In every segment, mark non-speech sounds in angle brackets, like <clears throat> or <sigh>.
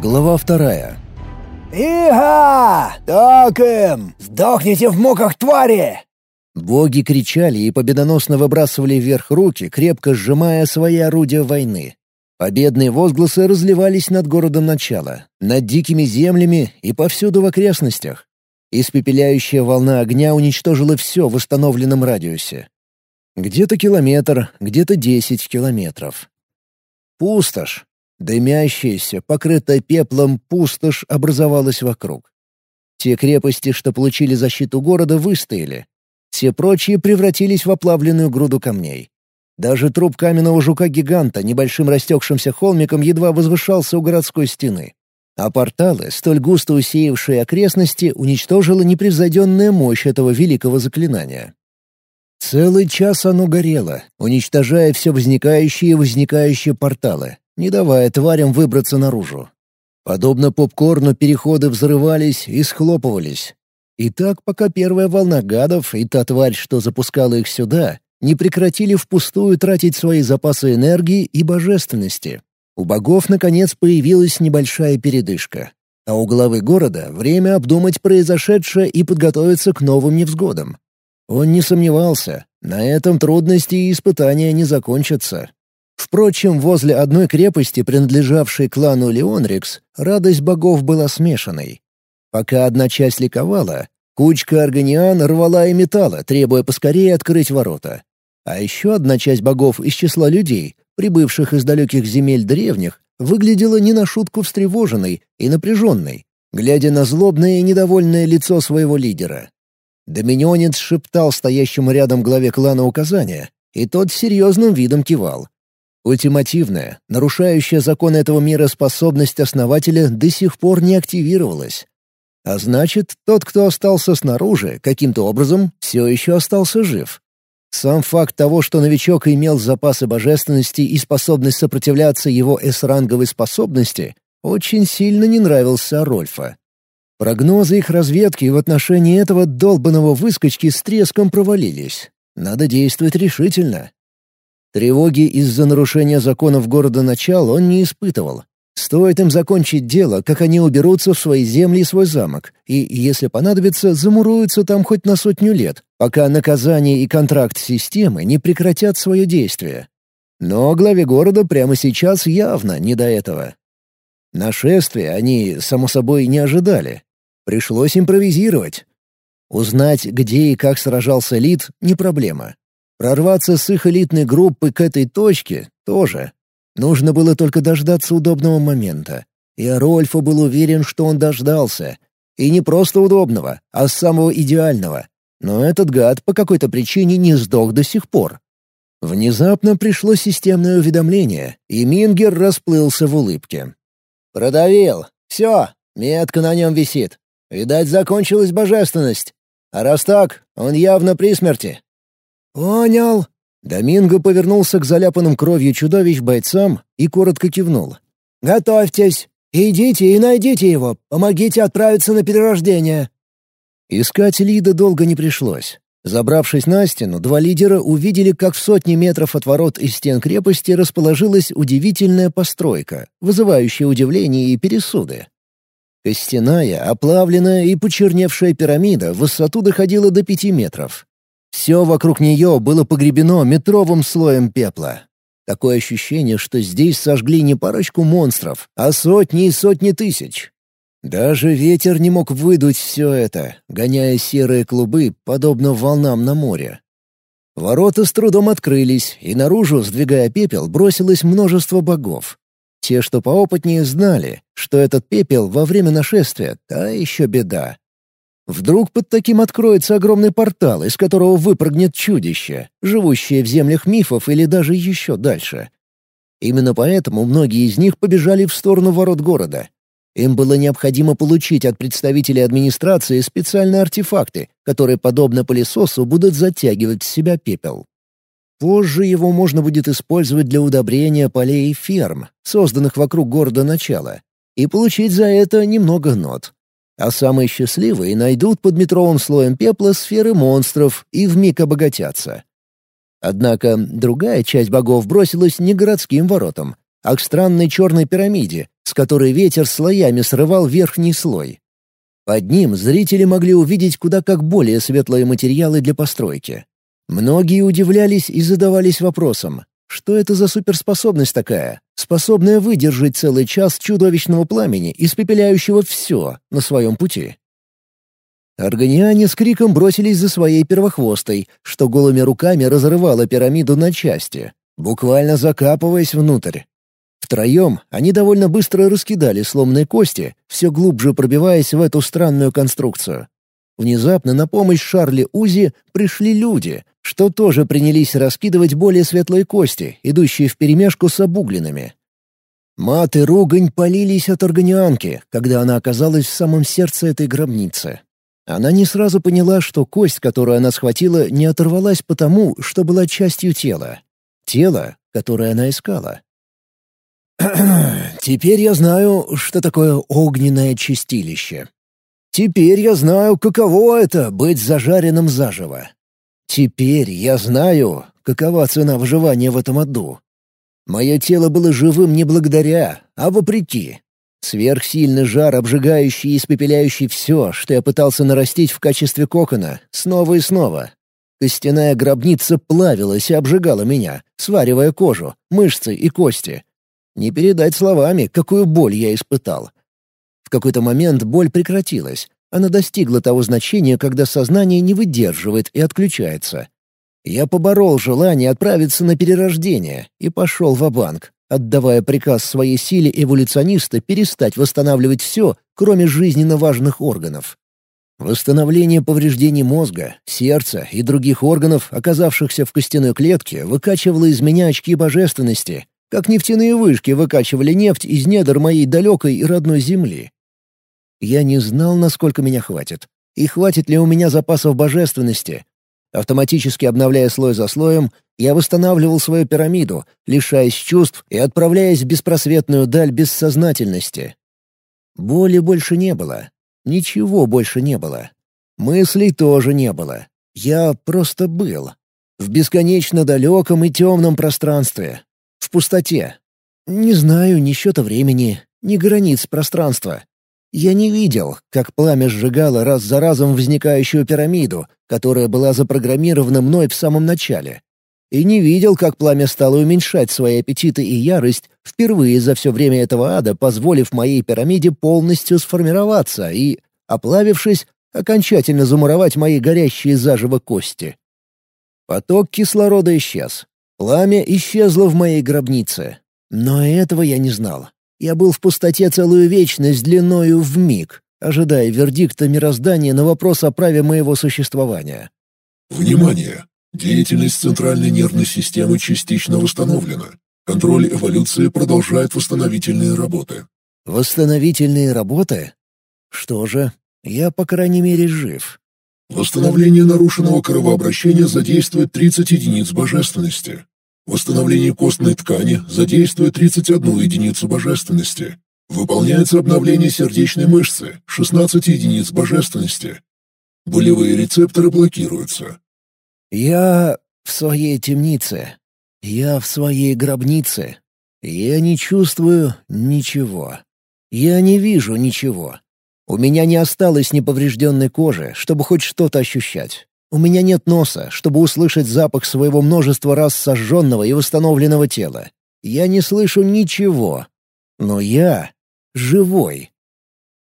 Глава вторая. «Ига! Так им! Сдохните в муках, твари!» Боги кричали и победоносно выбрасывали вверх руки, крепко сжимая свои орудия войны. Победные возгласы разливались над городом начала, над дикими землями и повсюду в окрестностях. Испепеляющая волна огня уничтожила все в восстановленном радиусе. Где-то километр, где-то десять километров. Пустошь. Дымящаяся, покрытая пеплом пустошь образовалась вокруг. Те крепости, что получили защиту города, выстояли. Все прочие превратились в оплавленную груду камней. Даже труп каменного жука-гиганта небольшим растекшимся холмиком едва возвышался у городской стены. А порталы, столь густо усеявшие окрестности, уничтожила непревзойденная мощь этого великого заклинания. Целый час оно горело, уничтожая все возникающие и возникающие порталы, не давая тварям выбраться наружу. Подобно попкорну переходы взрывались и схлопывались. И так, пока первая волна гадов и та тварь, что запускала их сюда, не прекратили впустую тратить свои запасы энергии и божественности. У богов, наконец, появилась небольшая передышка. А у главы города — время обдумать произошедшее и подготовиться к новым невзгодам. Он не сомневался, на этом трудности и испытания не закончатся. Впрочем, возле одной крепости, принадлежавшей клану Леонрикс, радость богов была смешанной. Пока одна часть ликовала, кучка органиан рвала и металла, требуя поскорее открыть ворота. А еще одна часть богов из числа людей, прибывших из далеких земель древних, выглядела не на шутку встревоженной и напряженной, глядя на злобное и недовольное лицо своего лидера. Доминионец шептал стоящему рядом главе клана указания, и тот серьезным видом кивал. Ультимативная, нарушающая закон этого мира способность основателя до сих пор не активировалась. А значит, тот, кто остался снаружи, каким-то образом все еще остался жив. Сам факт того, что новичок имел запасы божественности и способность сопротивляться его эс-ранговой способности, очень сильно не нравился Рольфа. Прогнозы их разведки в отношении этого долбанного выскочки с треском провалились. Надо действовать решительно. Тревоги из-за нарушения законов города начал он не испытывал. Стоит им закончить дело, как они уберутся в свои земли и свой замок, и, если понадобится, замуруются там хоть на сотню лет, пока наказание и контракт системы не прекратят свое действие. Но главе города прямо сейчас явно не до этого. Нашествие они, само собой, не ожидали. Пришлось импровизировать. Узнать, где и как сражался Лид, не проблема. Прорваться с их элитной группы к этой точке тоже. Нужно было только дождаться удобного момента. И Арольфа был уверен, что он дождался. И не просто удобного, а самого идеального. Но этот гад по какой-то причине не сдох до сих пор. Внезапно пришло системное уведомление, и Мингер расплылся в улыбке. «Продавил. Все, метка на нем висит. Видать, закончилась божественность. А раз так, он явно при смерти. «Понял». Доминго повернулся к заляпанным кровью чудовищ бойцам и коротко кивнул. «Готовьтесь! Идите и найдите его! Помогите отправиться на перерождение!» Искать Лида долго не пришлось. Забравшись на стену, два лидера увидели, как в сотни метров от ворот из стен крепости расположилась удивительная постройка, вызывающая удивление и пересуды. Костяная, оплавленная и почерневшая пирамида в высоту доходила до пяти метров. Все вокруг нее было погребено метровым слоем пепла. Такое ощущение, что здесь сожгли не парочку монстров, а сотни и сотни тысяч. Даже ветер не мог выдуть все это, гоняя серые клубы, подобно волнам на море. Ворота с трудом открылись, и наружу, сдвигая пепел, бросилось множество богов. Те, что поопытнее, знали, что этот пепел во время нашествия — та еще беда. Вдруг под таким откроется огромный портал, из которого выпрыгнет чудище, живущее в землях мифов или даже еще дальше. Именно поэтому многие из них побежали в сторону ворот города. Им было необходимо получить от представителей администрации специальные артефакты, которые, подобно пылесосу, будут затягивать в себя пепел. Позже его можно будет использовать для удобрения полей и ферм, созданных вокруг города начала, и получить за это немного нот а самые счастливые найдут под метровым слоем пепла сферы монстров и вмиг обогатятся. Однако другая часть богов бросилась не городским воротам, а к странной черной пирамиде, с которой ветер слоями срывал верхний слой. Под ним зрители могли увидеть куда как более светлые материалы для постройки. Многие удивлялись и задавались вопросом, что это за суперспособность такая, способная выдержать целый час чудовищного пламени, испепеляющего все на своем пути? Органиане с криком бросились за своей первохвостой, что голыми руками разрывала пирамиду на части, буквально закапываясь внутрь. Втроем они довольно быстро раскидали сломанные кости, все глубже пробиваясь в эту странную конструкцию. Внезапно на помощь Шарли Узи пришли люди, что тоже принялись раскидывать более светлые кости, идущие вперемешку с обугленными. Мат и ругань полились от органианки, когда она оказалась в самом сердце этой гробницы. Она не сразу поняла, что кость, которую она схватила, не оторвалась потому, что была частью тела. Тело, которое она искала. <clears throat> Теперь я знаю, что такое огненное чистилище. Теперь я знаю, каково это — быть зажаренным заживо. Теперь я знаю, какова цена выживания в этом аду. Мое тело было живым не благодаря, а вопреки. Сверхсильный жар, обжигающий и испепеляющий все, что я пытался нарастить в качестве кокона, снова и снова. Костяная гробница плавилась и обжигала меня, сваривая кожу, мышцы и кости, не передать словами, какую боль я испытал. В какой-то момент боль прекратилась. Она достигла того значения, когда сознание не выдерживает и отключается. Я поборол желание отправиться на перерождение и пошел в банк отдавая приказ своей силе эволюциониста перестать восстанавливать все, кроме жизненно важных органов. Восстановление повреждений мозга, сердца и других органов, оказавшихся в костяной клетке, выкачивало из меня очки божественности, как нефтяные вышки выкачивали нефть из недр моей далекой и родной земли. Я не знал, насколько меня хватит, и хватит ли у меня запасов божественности. Автоматически обновляя слой за слоем, я восстанавливал свою пирамиду, лишаясь чувств и отправляясь в беспросветную даль бессознательности. Боли больше не было. Ничего больше не было. Мыслей тоже не было. Я просто был. В бесконечно далеком и темном пространстве, в пустоте. Не знаю ни счета времени, ни границ пространства. Я не видел, как пламя сжигало раз за разом возникающую пирамиду, которая была запрограммирована мной в самом начале. И не видел, как пламя стало уменьшать свои аппетиты и ярость, впервые за все время этого ада позволив моей пирамиде полностью сформироваться и, оплавившись, окончательно замуровать мои горящие заживо кости. Поток кислорода исчез. Пламя исчезло в моей гробнице. Но этого я не знал. Я был в пустоте целую вечность длиною в миг, ожидая вердикта мироздания на вопрос о праве моего существования. Внимание! Деятельность центральной нервной системы частично восстановлена. Контроль эволюции продолжает восстановительные работы. Восстановительные работы? Что же, я, по крайней мере, жив. Восстановление нарушенного кровообращения задействует 30 единиц божественности. Восстановление костной ткани задействует 31 единицу божественности. Выполняется обновление сердечной мышцы, 16 единиц божественности. Болевые рецепторы блокируются. Я в своей темнице. Я в своей гробнице. Я не чувствую ничего. Я не вижу ничего. У меня не осталось неповрежденной кожи, чтобы хоть что-то ощущать. У меня нет носа, чтобы услышать запах своего множества раз сожженного и восстановленного тела. Я не слышу ничего. Но я живой.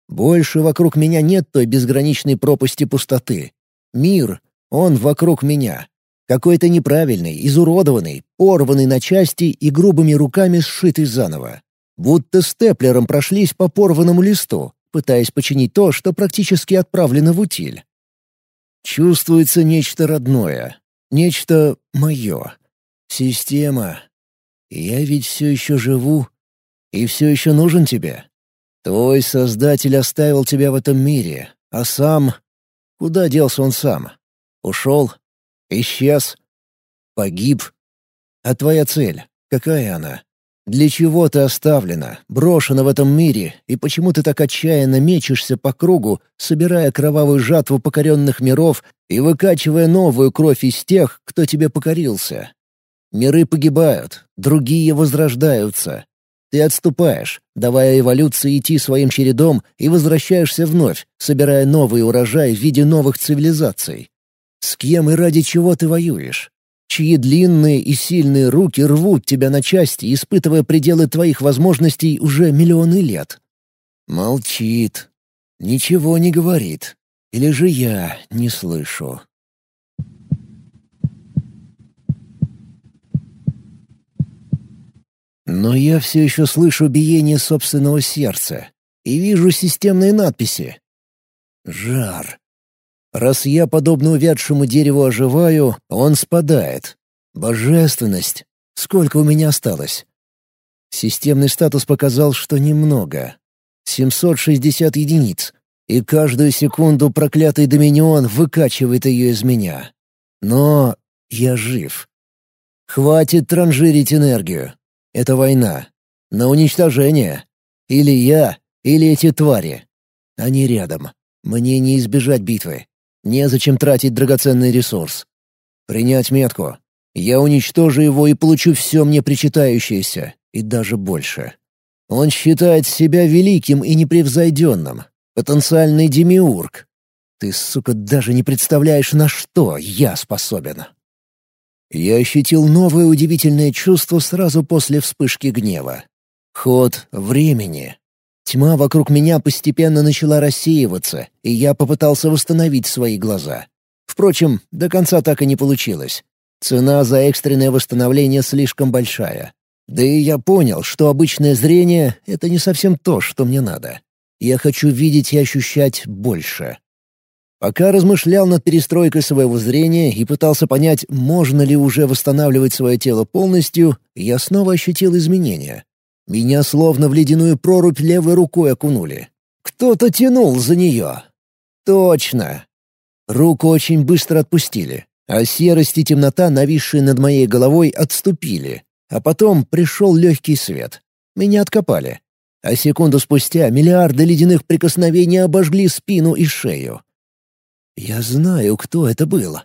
Больше вокруг меня нет той безграничной пропасти пустоты. Мир, он вокруг меня. Какой-то неправильный, изуродованный, порванный на части и грубыми руками сшитый заново. Будто степлером прошлись по порванному листу, пытаясь починить то, что практически отправлено в утиль. Чувствуется нечто родное, нечто мое. Система. Я ведь все еще живу и все еще нужен тебе. Твой Создатель оставил тебя в этом мире, а сам... Куда делся он сам? Ушел? Исчез? Погиб? А твоя цель? Какая она? Для чего ты оставлена, брошена в этом мире, и почему ты так отчаянно мечешься по кругу, собирая кровавую жатву покоренных миров и выкачивая новую кровь из тех, кто тебе покорился? Миры погибают, другие возрождаются. Ты отступаешь, давая эволюции идти своим чередом и возвращаешься вновь, собирая новый урожай в виде новых цивилизаций. С кем и ради чего ты воюешь? Чьи длинные и сильные руки рвут тебя на части, испытывая пределы твоих возможностей уже миллионы лет? Молчит. Ничего не говорит. Или же я не слышу? Но я все еще слышу биение собственного сердца и вижу системные надписи. Жар. Раз я, подобно увядшему дереву, оживаю, он спадает. Божественность. Сколько у меня осталось? Системный статус показал, что немного. 760 единиц. И каждую секунду проклятый Доминион выкачивает ее из меня. Но я жив. Хватит транжирить энергию. Это война. На уничтожение. Или я, или эти твари. Они рядом. Мне не избежать битвы. Незачем тратить драгоценный ресурс. Принять метку. Я уничтожу его и получу все мне причитающееся, и даже больше. Он считает себя великим и непревзойденным. Потенциальный демиург. Ты, сука, даже не представляешь, на что я способен. Я ощутил новое удивительное чувство сразу после вспышки гнева. Ход времени. Тьма вокруг меня постепенно начала рассеиваться, и я попытался восстановить свои глаза. Впрочем, до конца так и не получилось. Цена за экстренное восстановление слишком большая. Да и я понял, что обычное зрение — это не совсем то, что мне надо. Я хочу видеть и ощущать больше. Пока размышлял над перестройкой своего зрения и пытался понять, можно ли уже восстанавливать свое тело полностью, я снова ощутил изменения. Меня словно в ледяную прорубь левой рукой окунули. Кто-то тянул за нее. Точно. Руку очень быстро отпустили, а серость и темнота, нависшие над моей головой, отступили. А потом пришел легкий свет. Меня откопали. А секунду спустя миллиарды ледяных прикосновений обожгли спину и шею. Я знаю, кто это был.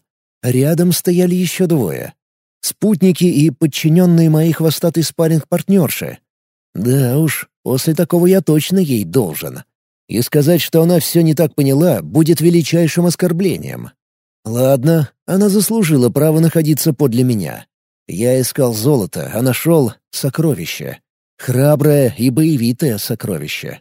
Рядом стояли еще двое. Спутники и подчиненные моей хвостатой спарринг-партнерши. Да уж, после такого я точно ей должен. И сказать, что она все не так поняла, будет величайшим оскорблением. Ладно, она заслужила право находиться подле меня. Я искал золото, а нашел сокровище. Храброе и боевитое сокровище.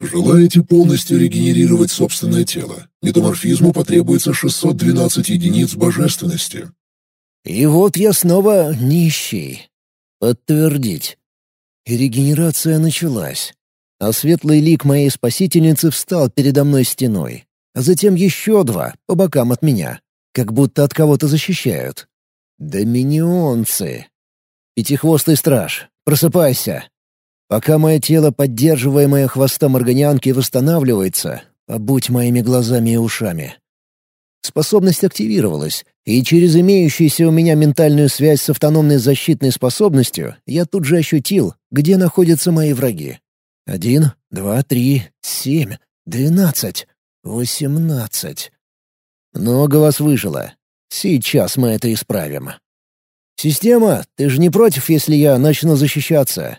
Желаете полностью регенерировать собственное тело? Метаморфизму потребуется 612 единиц божественности. И вот я снова нищий. Подтвердить. И регенерация началась. А светлый лик моей спасительницы встал передо мной стеной. А затем еще два, по бокам от меня. Как будто от кого-то защищают. Доминионцы. Пятихвостый страж, просыпайся. Пока мое тело, поддерживаемое хвостом органианки, восстанавливается, побудь моими глазами и ушами. Способность активировалась, и через имеющуюся у меня ментальную связь с автономной защитной способностью я тут же ощутил, где находятся мои враги. Один, два, три, семь, двенадцать, восемнадцать. Много вас выжило. Сейчас мы это исправим. «Система, ты же не против, если я начну защищаться?»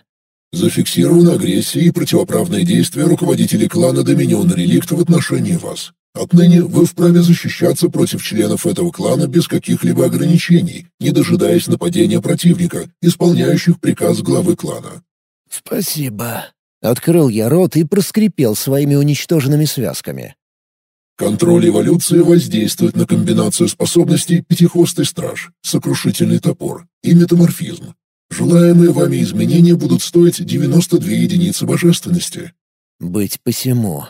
Зафиксирована агрессия и противоправные действия руководителей клана Доминион Реликт в отношении вас. Отныне вы вправе защищаться против членов этого клана без каких-либо ограничений, не дожидаясь нападения противника, исполняющих приказ главы клана. «Спасибо». Открыл я рот и проскрипел своими уничтоженными связками. Контроль эволюции воздействует на комбинацию способностей Пятихвостый Страж, Сокрушительный Топор и Метаморфизм. Желаемые вами изменения будут стоить 92 единицы божественности. Быть посему.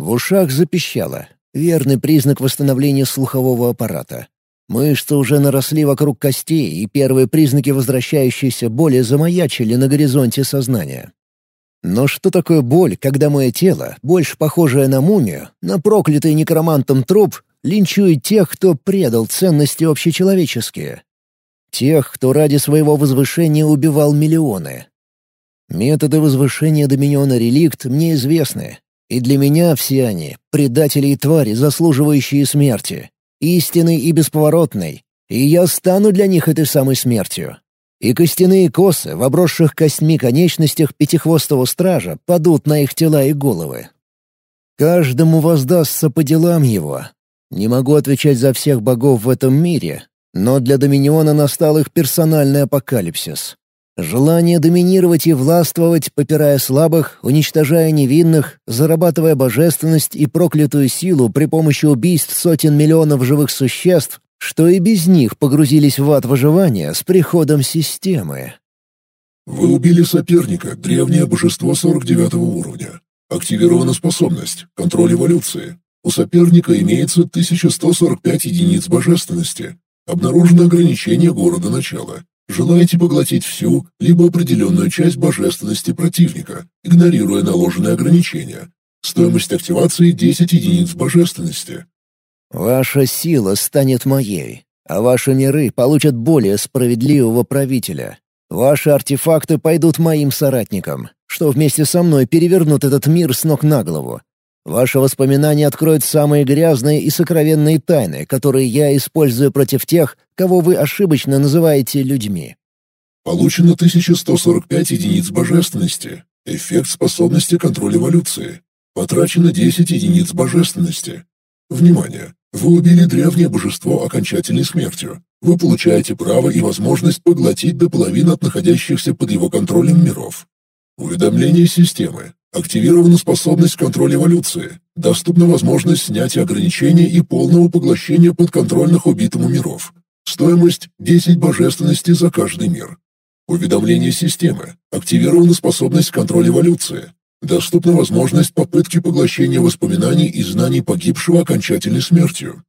В ушах запищало. Верный признак восстановления слухового аппарата. Мышцы уже наросли вокруг костей, и первые признаки возвращающейся боли замаячили на горизонте сознания. Но что такое боль, когда мое тело, больше похожее на мумию, на проклятый некромантом труп, линчует тех, кто предал ценности общечеловеческие? Тех, кто ради своего возвышения убивал миллионы. Методы возвышения Доминиона Реликт мне известны, и для меня все они — предатели и твари, заслуживающие смерти, истинной и бесповоротной, и я стану для них этой самой смертью. и костяные косы в обросших костьми конечностях пятихвостого стража падут на их тела и головы. Каждому воздастся по делам его. Не могу отвечать за всех богов в этом мире, но для Доминиона настал их персональный апокалипсис. Желание доминировать и властвовать, попирая слабых, уничтожая невинных, зарабатывая божественность и проклятую силу при помощи убийств сотен миллионов живых существ, что и без них погрузились в ад выживания с приходом системы. Вы убили соперника, древнее божество 49 уровня. Активирована способность «Контроль эволюции». У соперника имеется 1145 единиц божественности. Обнаружено ограничение города начала. Желаете поглотить всю, либо определенную часть божественности противника, игнорируя наложенные ограничения. Стоимость активации 10 единиц божественности. Ваша сила станет моей, а ваши миры получат более справедливого правителя. Ваши артефакты пойдут моим соратникам, что вместе со мной перевернут этот мир с ног на голову. Ваши воспоминания откроют самые грязные и сокровенные тайны, которые я использую против тех, кого вы ошибочно называете людьми. Получено 1145 единиц божественности. Эффект способности контроль эволюции. Потрачено 10 единиц божественности. Внимание! Вы убили древнее божество окончательной смертью. Вы получаете право и возможность поглотить до половины от находящихся под его контролем миров. Уведомление системы. Активирована способность контроля эволюции. Доступна возможность снятия ограничений и полного поглощения подконтрольных убитому миров. Стоимость 10 божественности за каждый мир. Уведомление системы. Активирована способность контроля эволюции. Доступна возможность попытки поглощения воспоминаний и знаний погибшего окончательной смертью.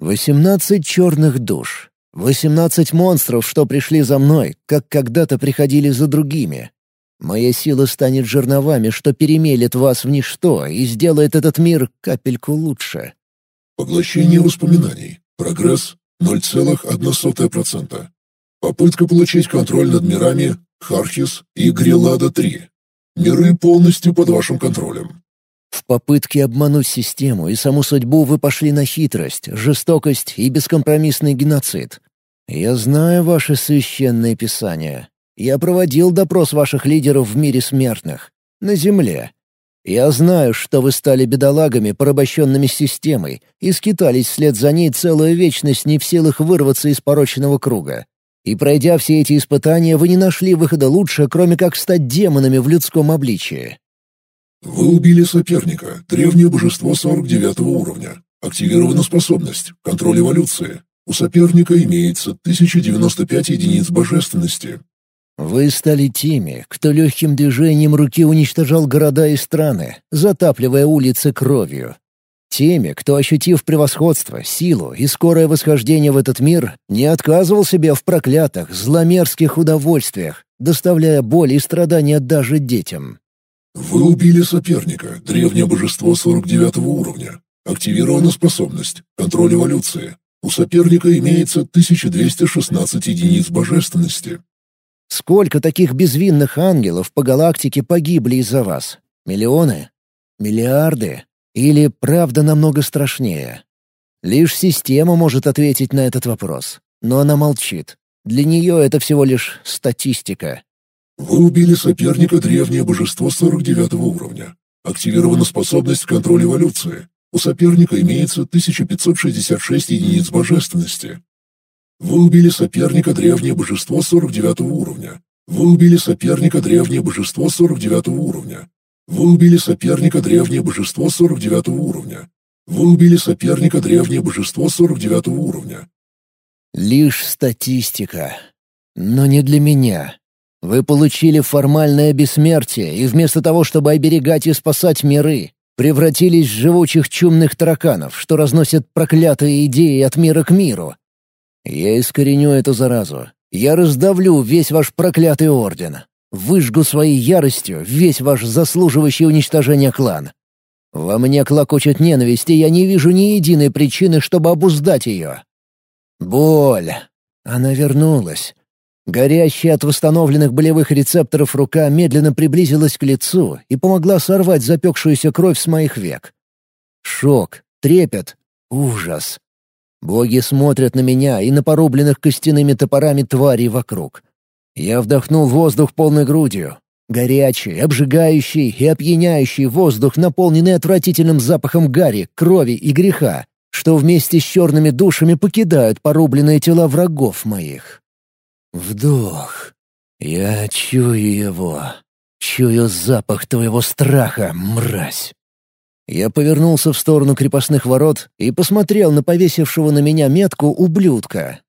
Восемнадцать черных душ. Восемнадцать монстров, что пришли за мной, как когда-то приходили за другими. Моя сила станет жерновами, что перемелет вас в ничто и сделает этот мир капельку лучше. Поглощение воспоминаний. Прогресс 0,1%. Попытка получить контроль над мирами Хархис и Грилада-3. Миры полностью под вашим контролем. В попытке обмануть систему и саму судьбу вы пошли на хитрость, жестокость и бескомпромиссный геноцид. Я знаю ваши священные писания. Я проводил допрос ваших лидеров в мире смертных, на Земле. Я знаю, что вы стали бедолагами, порабощенными системой, и скитались вслед за ней целую вечность не в силах вырваться из порочного круга. И пройдя все эти испытания, вы не нашли выхода лучше, кроме как стать демонами в людском обличии. Вы убили соперника, древнее божество 49 уровня. Активирована способность, контроль эволюции. У соперника имеется 1095 единиц божественности. Вы стали теми, кто легким движением руки уничтожал города и страны, затапливая улицы кровью. Теми, кто, ощутив превосходство, силу и скорое восхождение в этот мир, не отказывал себе в проклятых, зломерзких удовольствиях, доставляя боль и страдания даже детям. Вы убили соперника, древнее божество 49 уровня. Активирована способность, контроль эволюции. У соперника имеется 1216 единиц божественности. Сколько таких безвинных ангелов по галактике погибли из-за вас? Миллионы? Миллиарды? Или правда намного страшнее? Лишь система может ответить на этот вопрос. Но она молчит. Для нее это всего лишь статистика. Вы убили соперника древнее божество 49 уровня. Активирована способность контроль эволюции. У соперника имеется 1566 единиц божественности. Вы убили соперника древнее божество 49 уровня. Вы убили соперника древнее божество 49 уровня. Вы убили соперника древнее божество 49 уровня. Вы убили соперника древнее божество 49 уровня. Лишь статистика. Но не для меня. Вы получили формальное бессмертие, и вместо того, чтобы оберегать и спасать миры, превратились в живучих чумных тараканов, что разносят проклятые идеи от мира к миру. Я искореню эту заразу. Я раздавлю весь ваш проклятый орден. Выжгу своей яростью весь ваш заслуживающий уничтожения клан. Во мне клокочет ненависть, и я не вижу ни единой причины, чтобы обуздать ее. Боль. Она вернулась. Горящая от восстановленных болевых рецепторов рука медленно приблизилась к лицу и помогла сорвать запекшуюся кровь с моих век. Шок, трепет, ужас. Боги смотрят на меня и на порубленных костяными топорами тварей вокруг. Я вдохнул воздух полной грудью. Горячий, обжигающий и опьяняющий воздух, наполненный отвратительным запахом гари, крови и греха, что вместе с черными душами покидают порубленные тела врагов моих. Вдох. Я чую его. Чую запах твоего страха, мразь. Я повернулся в сторону крепостных ворот и посмотрел на повесившего на меня метку ублюдка,